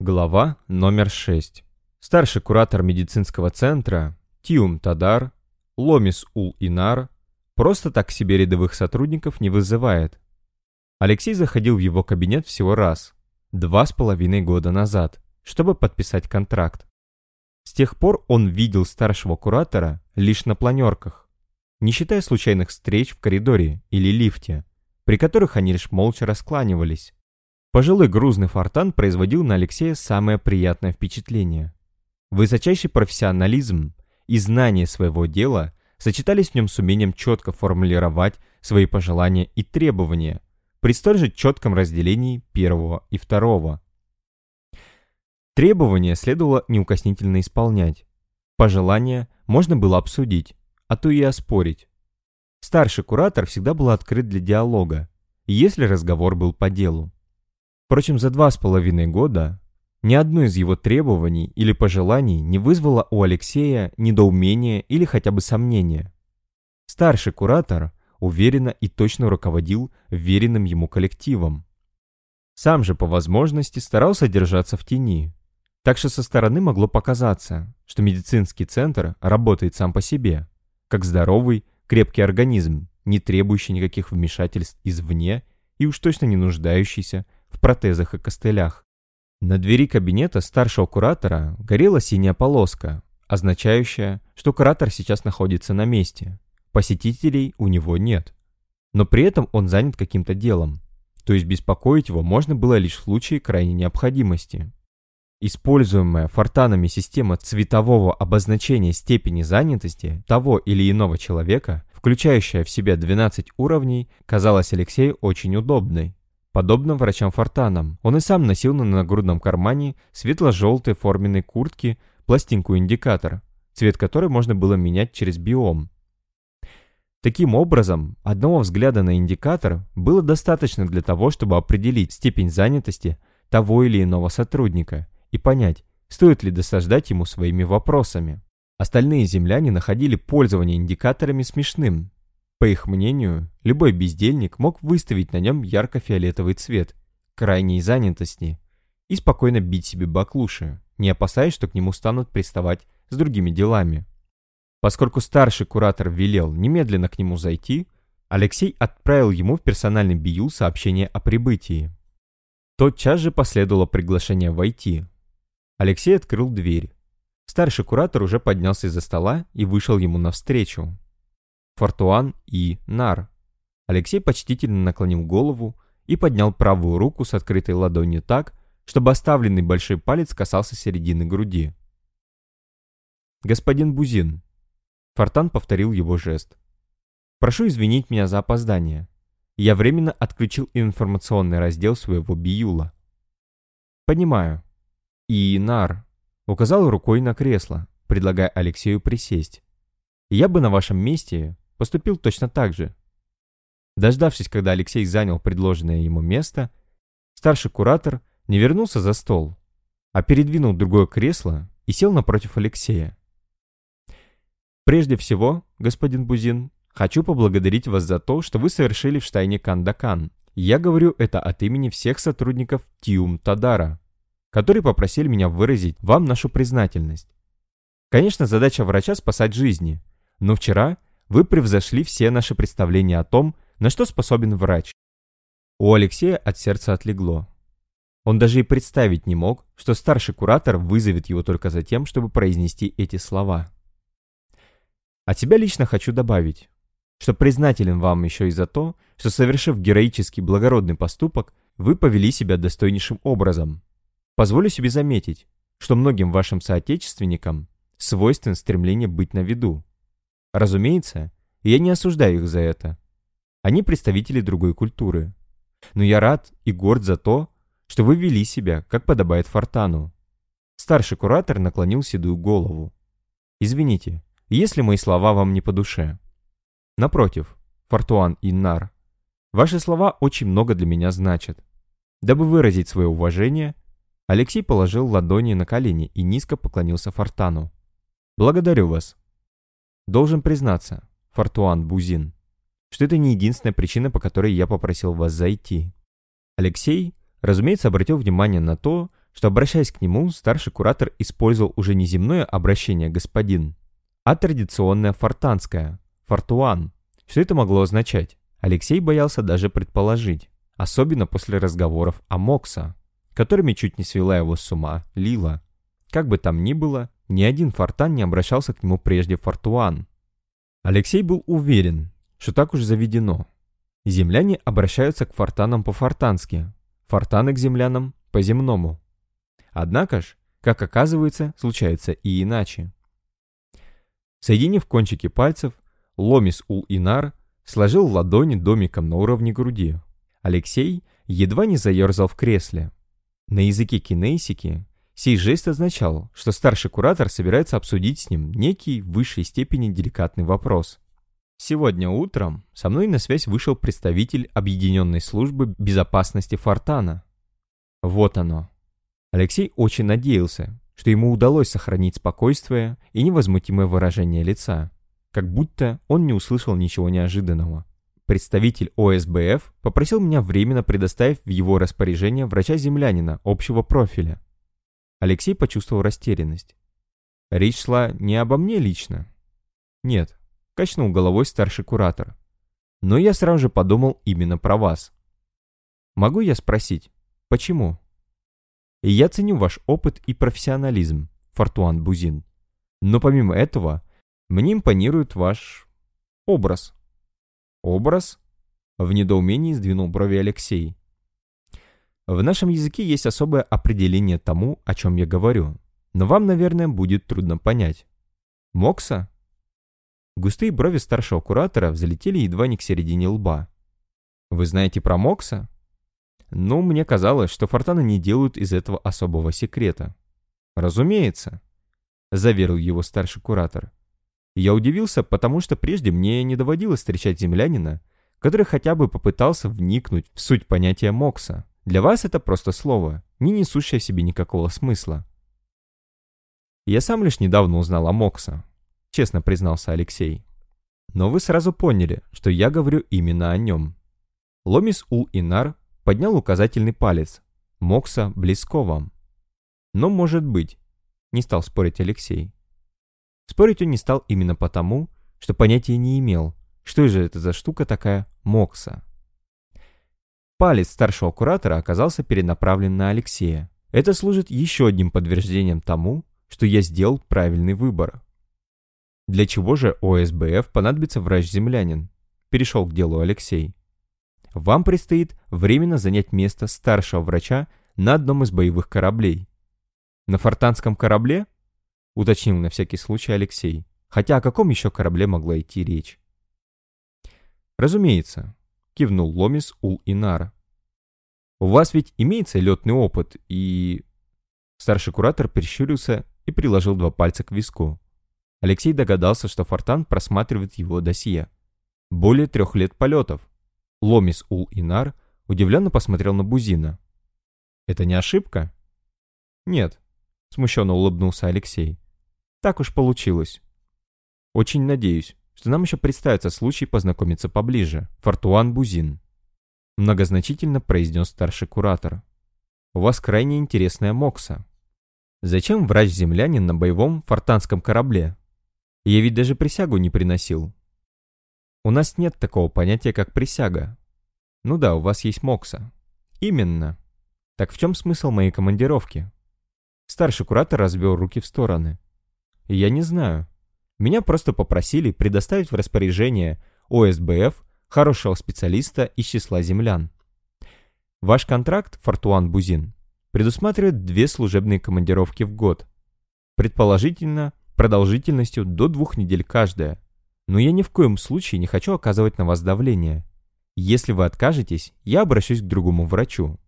Глава номер 6. Старший куратор медицинского центра Тиум Тадар, Ломис Ул Инар просто так себе рядовых сотрудников не вызывает. Алексей заходил в его кабинет всего раз, два с половиной года назад, чтобы подписать контракт. С тех пор он видел старшего куратора лишь на планерках, не считая случайных встреч в коридоре или лифте, при которых они лишь молча раскланивались. Пожилой грузный фортан производил на Алексея самое приятное впечатление. Высочайший профессионализм и знание своего дела сочетались в нем с умением четко формулировать свои пожелания и требования при столь же четком разделении первого и второго. Требования следовало неукоснительно исполнять. Пожелания можно было обсудить, а то и оспорить. Старший куратор всегда был открыт для диалога, если разговор был по делу. Впрочем, за два с половиной года ни одно из его требований или пожеланий не вызвало у Алексея недоумения или хотя бы сомнения. Старший куратор уверенно и точно руководил веренным ему коллективом. Сам же по возможности старался держаться в тени, так что со стороны могло показаться, что медицинский центр работает сам по себе, как здоровый, крепкий организм, не требующий никаких вмешательств извне и уж точно не нуждающийся протезах и костылях. На двери кабинета старшего куратора горела синяя полоска, означающая, что куратор сейчас находится на месте. Посетителей у него нет. Но при этом он занят каким-то делом, то есть беспокоить его можно было лишь в случае крайней необходимости. Используемая фортанами система цветового обозначения степени занятости того или иного человека, включающая в себя 12 уровней, казалась Алексею очень удобной. Подобно врачам-фортанам, он и сам носил на нагрудном кармане светло-желтой форменной куртки пластинку-индикатор, цвет которой можно было менять через биом. Таким образом, одного взгляда на индикатор было достаточно для того, чтобы определить степень занятости того или иного сотрудника и понять, стоит ли досаждать ему своими вопросами. Остальные земляне находили пользование индикаторами смешным, по их мнению, любой бездельник мог выставить на нем ярко-фиолетовый цвет, крайней занятости, и спокойно бить себе баклуши, не опасаясь, что к нему станут приставать с другими делами. Поскольку старший куратор велел немедленно к нему зайти, Алексей отправил ему в персональный бию сообщение о прибытии. Тотчас же последовало приглашение войти. Алексей открыл дверь. Старший куратор уже поднялся из-за стола и вышел ему навстречу. Фортуан и Нар. Алексей почтительно наклонил голову и поднял правую руку с открытой ладонью так, чтобы оставленный большой палец касался середины груди. «Господин Бузин», — Фортан повторил его жест, — «прошу извинить меня за опоздание. Я временно отключил информационный раздел своего биюла». «Понимаю». И Нар указал рукой на кресло, предлагая Алексею присесть. «Я бы на вашем месте поступил точно так же. Дождавшись, когда Алексей занял предложенное ему место, старший куратор не вернулся за стол, а передвинул другое кресло и сел напротив Алексея. «Прежде всего, господин Бузин, хочу поблагодарить вас за то, что вы совершили в Штайне Кандакан. Я говорю это от имени всех сотрудников Тиум Тадара, которые попросили меня выразить вам нашу признательность. Конечно, задача врача спасать жизни, но вчера вы превзошли все наши представления о том, на что способен врач. У Алексея от сердца отлегло. Он даже и представить не мог, что старший куратор вызовет его только за тем, чтобы произнести эти слова. А тебя лично хочу добавить, что признателен вам еще и за то, что, совершив героический благородный поступок, вы повели себя достойнейшим образом. Позволю себе заметить, что многим вашим соотечественникам свойствен стремление быть на виду. Разумеется, я не осуждаю их за это. Они представители другой культуры. Но я рад и горд за то, что вы вели себя, как подобает Фортану. Старший куратор наклонил седую голову. Извините, если мои слова вам не по душе. Напротив, Фортуан и Нар, ваши слова очень много для меня значат. Дабы выразить свое уважение, Алексей положил ладони на колени и низко поклонился Фортану. Благодарю вас. Должен признаться, Фортуан Бузин, что это не единственная причина, по которой я попросил вас зайти. Алексей, разумеется, обратил внимание на то, что, обращаясь к нему, старший куратор использовал уже не земное обращение «господин», а традиционное фортанское «фортуан». Что это могло означать? Алексей боялся даже предположить, особенно после разговоров о Мокса, которыми чуть не свела его с ума Лила. Как бы там ни было, ни один фортан не обращался к нему прежде Фортуан. Алексей был уверен, что так уж заведено. Земляне обращаются к фортанам по-фортански, фортаны к землянам по-земному. Однако ж, как оказывается, случается и иначе. Соединив кончики пальцев, Ломис Ул-Инар сложил ладони домиком на уровне груди. Алексей едва не заерзал в кресле. На языке кинесики сей жест означал, что старший куратор собирается обсудить с ним некий в высшей степени деликатный вопрос. Сегодня утром со мной на связь вышел представитель Объединенной службы безопасности Фортана. Вот оно. Алексей очень надеялся, что ему удалось сохранить спокойствие и невозмутимое выражение лица, как будто он не услышал ничего неожиданного. Представитель ОСБФ попросил меня временно предоставить в его распоряжение врача-землянина общего профиля. Алексей почувствовал растерянность. Речь шла не обо мне лично. Нет, качнул головой старший куратор. Но я сразу же подумал именно про вас. Могу я спросить, почему? Я ценю ваш опыт и профессионализм, Фортуан Бузин. Но помимо этого, мне импонирует ваш образ. Образ? В недоумении сдвинул брови Алексей. В нашем языке есть особое определение тому, о чем я говорю, но вам, наверное, будет трудно понять. Мокса? Густые брови старшего куратора взлетели едва не к середине лба. «Вы знаете про Мокса?» «Ну, мне казалось, что фортаны не делают из этого особого секрета». «Разумеется», — заверил его старший куратор. Я удивился, потому что прежде мне не доводилось встречать землянина, который хотя бы попытался вникнуть в суть понятия Мокса. Для вас это просто слово, не несущее в себе никакого смысла. Я сам лишь недавно узнал о Мокса, честно признался Алексей. Но вы сразу поняли, что я говорю именно о нем. Ломис Ул-Инар поднял указательный палец. Мокса близко вам. Но может быть, не стал спорить Алексей. Спорить он не стал именно потому, что понятия не имел, что же это за штука такая Мокса. Палец старшего куратора оказался перенаправлен на Алексея. Это служит еще одним подтверждением тому, что я сделал правильный выбор. Для чего же ОСБФ понадобится врач-землянин? Перешел к делу Алексей. Вам предстоит временно занять место старшего врача на одном из боевых кораблей. На фортанском корабле? Уточнил на всякий случай Алексей. Хотя о каком еще корабле могла идти речь? Разумеется, кивнул Ломис Ул-Инара. У вас ведь имеется летный опыт и... Старший куратор прищурился и приложил два пальца к виску. Алексей догадался, что Фортан просматривает его досье. Более трех лет полетов. Ломис Ул-Инар удивленно посмотрел на Бузина. «Это не ошибка?» «Нет», — смущенно улыбнулся Алексей. «Так уж получилось. Очень надеюсь, что нам еще представится случай познакомиться поближе. Фортуан Бузин». Многозначительно произнес старший куратор. «У вас крайне интересная мокса. Зачем врач-землянин на боевом фортанском корабле? Я ведь даже присягу не приносил. У нас нет такого понятия, как присяга. Ну да, у вас есть Мокса. Именно. Так в чем смысл моей командировки? Старший куратор разбил руки в стороны. Я не знаю. Меня просто попросили предоставить в распоряжение ОСБФ хорошего специалиста из числа землян. Ваш контракт, Фортуан Бузин, предусматривает две служебные командировки в год. Предположительно, продолжительностью до двух недель каждая. Но я ни в коем случае не хочу оказывать на вас давление. Если вы откажетесь, я обращусь к другому врачу.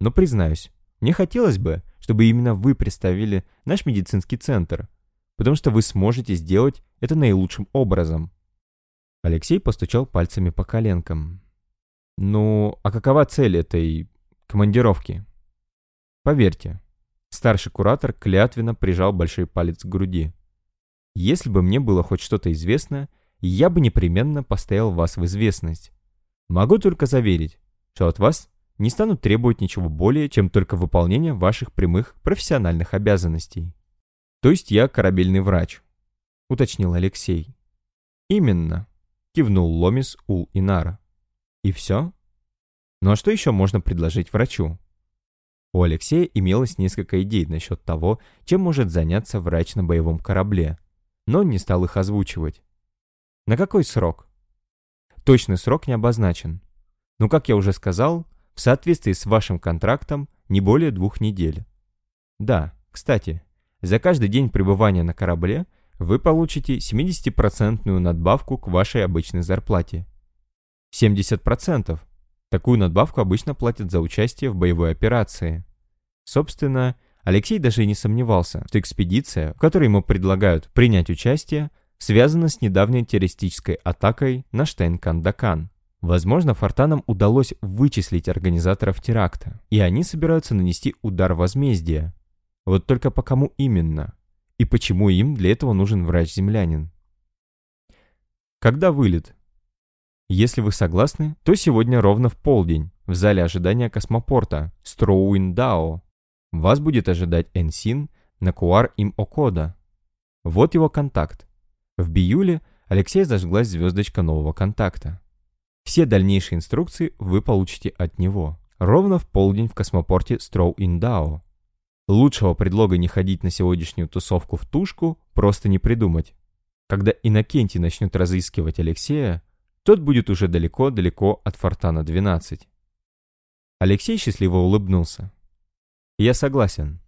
Но признаюсь, мне хотелось бы, чтобы именно вы представили наш медицинский центр, потому что вы сможете сделать это наилучшим образом. Алексей постучал пальцами по коленкам. Ну, а какова цель этой командировки? Поверьте, старший куратор клятвенно прижал большой палец к груди. Если бы мне было хоть что-то известно, я бы непременно поставил вас в известность. Могу только заверить, что от вас не станут требовать ничего более, чем только выполнение ваших прямых профессиональных обязанностей. То есть я корабельный врач, уточнил Алексей. Именно, кивнул Ломис Ул Инара. И все? Ну а что еще можно предложить врачу? У Алексея имелось несколько идей насчет того, чем может заняться врач на боевом корабле, но не стал их озвучивать. На какой срок? Точный срок не обозначен. Но, как я уже сказал, в соответствии с вашим контрактом не более двух недель. Да, кстати, за каждый день пребывания на корабле вы получите 70% надбавку к вашей обычной зарплате. 70%. Такую надбавку обычно платят за участие в боевой операции. Собственно, Алексей даже и не сомневался, что экспедиция, в которой ему предлагают принять участие, связана с недавней террористической атакой на Штейн-Кандакан. Возможно, фортанам удалось вычислить организаторов теракта, и они собираются нанести удар возмездия. Вот только по кому именно? И почему им для этого нужен врач-землянин? Когда вылет? Если вы согласны, то сегодня ровно в полдень, в зале ожидания космопорта Строуиндао. Вас будет ожидать Энсин Накуар Им Окода. Вот его контакт. В Биюле Алексей зажглась звездочка нового контакта. Все дальнейшие инструкции вы получите от него. Ровно в полдень в космопорте Строу-Индао. Лучшего предлога не ходить на сегодняшнюю тусовку в тушку просто не придумать. Когда Иннокентий начнет разыскивать Алексея, тот будет уже далеко-далеко от Фортана-12. Алексей счастливо улыбнулся. «Я согласен.